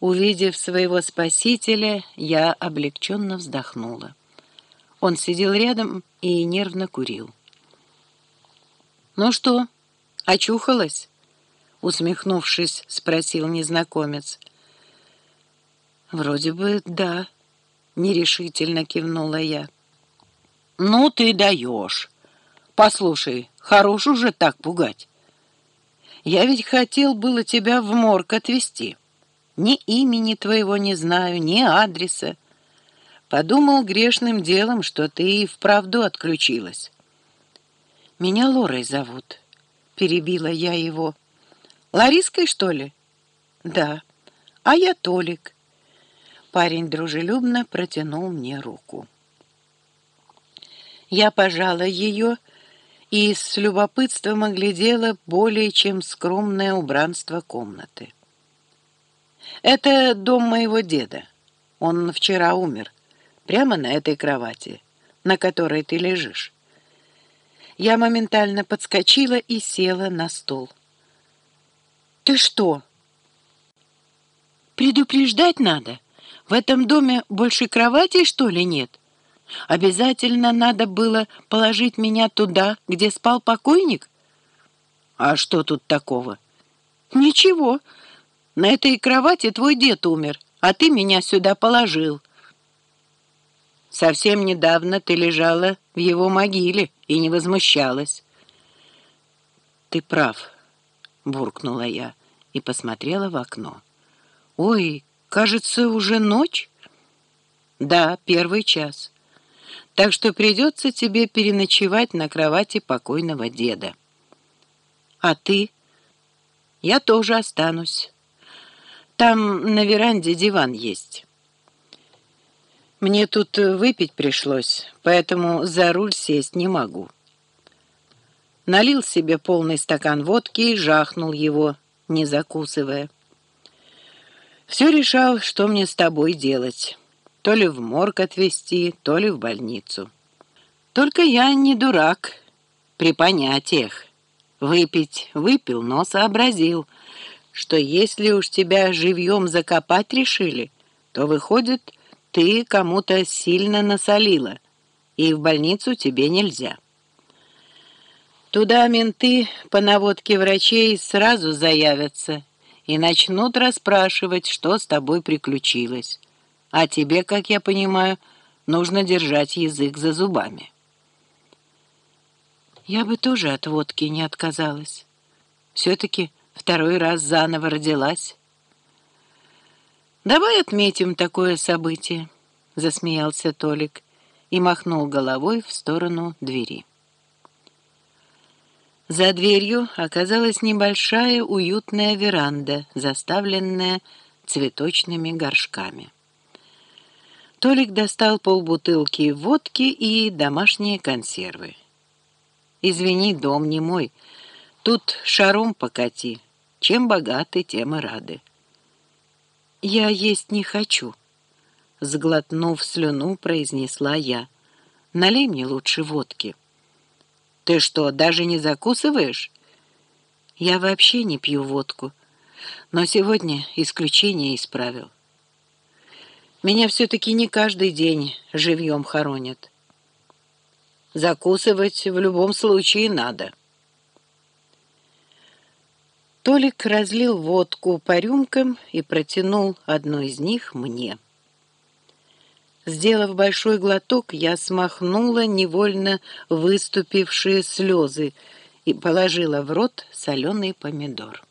Увидев своего спасителя, я облегченно вздохнула. Он сидел рядом и нервно курил. «Ну что, очухалась?» Усмехнувшись, спросил незнакомец. «Вроде бы да», — нерешительно кивнула я. «Ну ты даешь. Послушай, хорош уже так пугать. Я ведь хотел было тебя в морг отвезти». Ни имени твоего не знаю, ни адреса. Подумал грешным делом, что ты и вправду отключилась. Меня Лорой зовут, перебила я его. Лариской, что ли? Да. А я Толик. Парень дружелюбно протянул мне руку. Я пожала ее и с любопытством оглядела более чем скромное убранство комнаты. Это дом моего деда. Он вчера умер. Прямо на этой кровати, на которой ты лежишь. Я моментально подскочила и села на стул. «Ты что?» «Предупреждать надо. В этом доме больше кроватей, что ли, нет? Обязательно надо было положить меня туда, где спал покойник?» «А что тут такого?» «Ничего. На этой кровати твой дед умер, а ты меня сюда положил. Совсем недавно ты лежала в его могиле и не возмущалась. Ты прав, буркнула я и посмотрела в окно. Ой, кажется, уже ночь? Да, первый час. Так что придется тебе переночевать на кровати покойного деда. А ты? Я тоже останусь. Там на веранде диван есть. Мне тут выпить пришлось, поэтому за руль сесть не могу. Налил себе полный стакан водки и жахнул его, не закусывая. Все решал, что мне с тобой делать. То ли в морг отвезти, то ли в больницу. Только я не дурак при понятиях. Выпить выпил, но сообразил — что если уж тебя живьем закопать решили, то, выходит, ты кому-то сильно насолила, и в больницу тебе нельзя. Туда менты по наводке врачей сразу заявятся и начнут расспрашивать, что с тобой приключилось. А тебе, как я понимаю, нужно держать язык за зубами. Я бы тоже от водки не отказалась. Все-таки второй раз заново родилась. «Давай отметим такое событие», — засмеялся Толик и махнул головой в сторону двери. За дверью оказалась небольшая уютная веранда, заставленная цветочными горшками. Толик достал полбутылки водки и домашние консервы. «Извини, дом не мой. Тут шаром покати», чем богаты, тем и рады. «Я есть не хочу», — сглотнув слюну, произнесла я. «Налей мне лучше водки». «Ты что, даже не закусываешь?» «Я вообще не пью водку, но сегодня исключение исправил. Меня все-таки не каждый день живьем хоронят. Закусывать в любом случае надо». Толик разлил водку по рюмкам и протянул одну из них мне. Сделав большой глоток, я смахнула невольно выступившие слезы и положила в рот соленый помидор.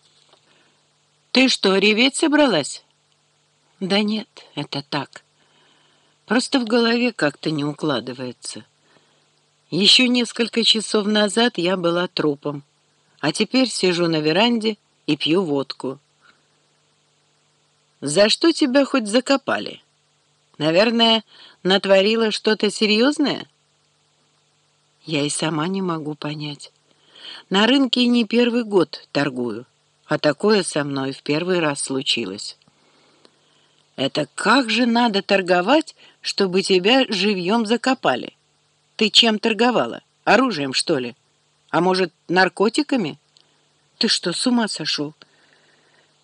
«Ты что, реветь собралась?» «Да нет, это так. Просто в голове как-то не укладывается. Еще несколько часов назад я была трупом, а теперь сижу на веранде и пью водку. За что тебя хоть закопали? Наверное, натворила что-то серьезное? Я и сама не могу понять. На рынке не первый год торгую, а такое со мной в первый раз случилось. Это как же надо торговать, чтобы тебя живьем закопали? Ты чем торговала? Оружием, что ли? А может, наркотиками?» Ты что, с ума сошел?